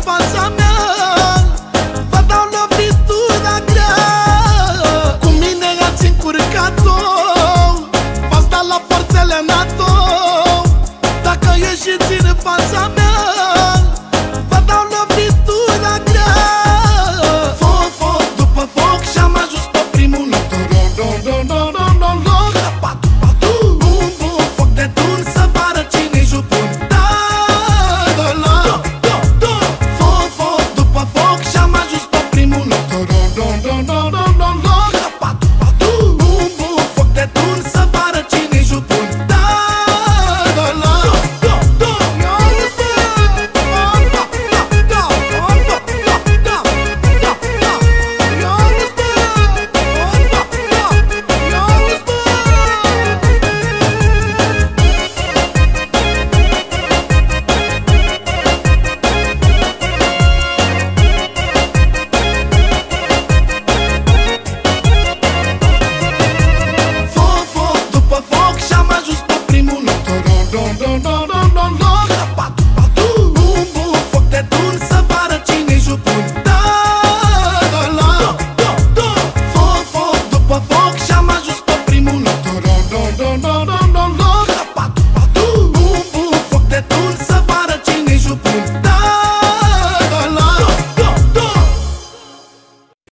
fața mea. Vă dau lovitura grea. Cu mine ați încurcat-o. V-ați dat la forțele NATO. Dacă ieșiți în fața mea